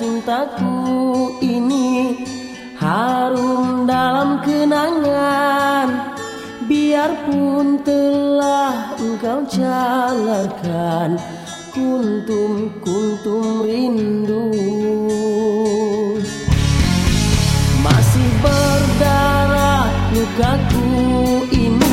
cintaku ini harum dalam kenangan. Biarpun telah engkau jalankan kuntum-kuntum rindu. Masih berdarah lukaku ini.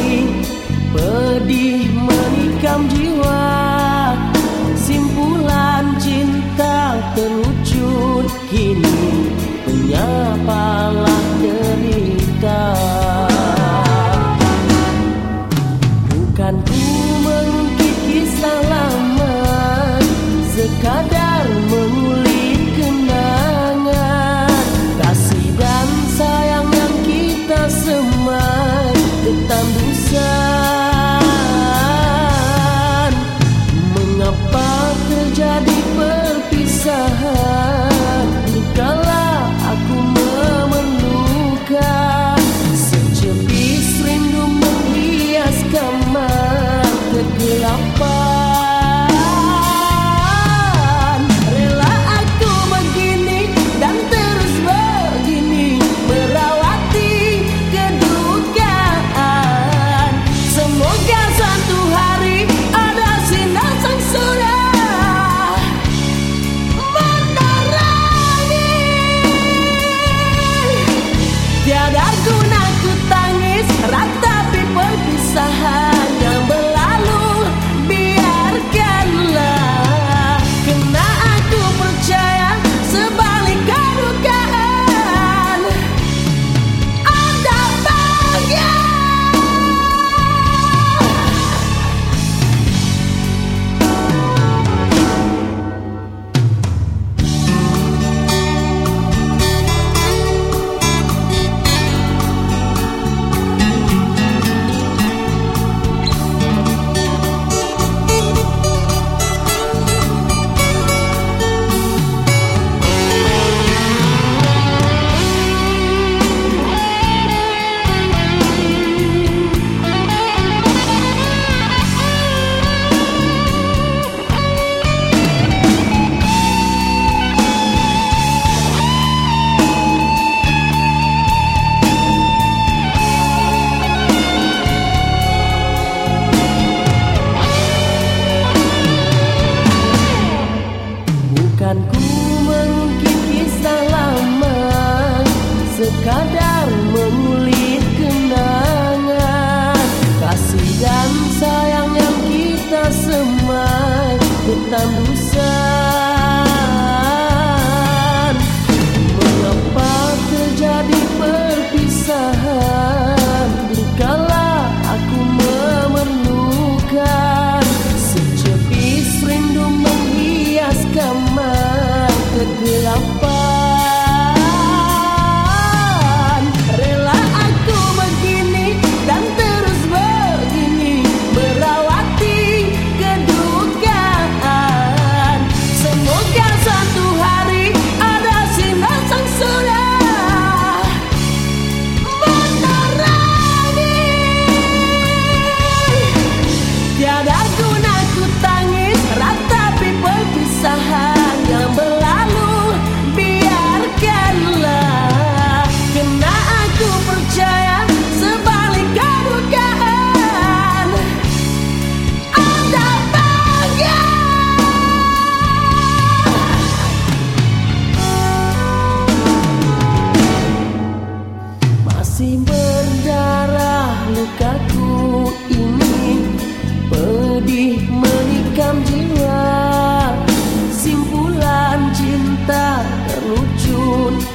sekadar memulih kenangan. Kasih dan sayang yang kita semai Bertambah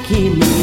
Keep me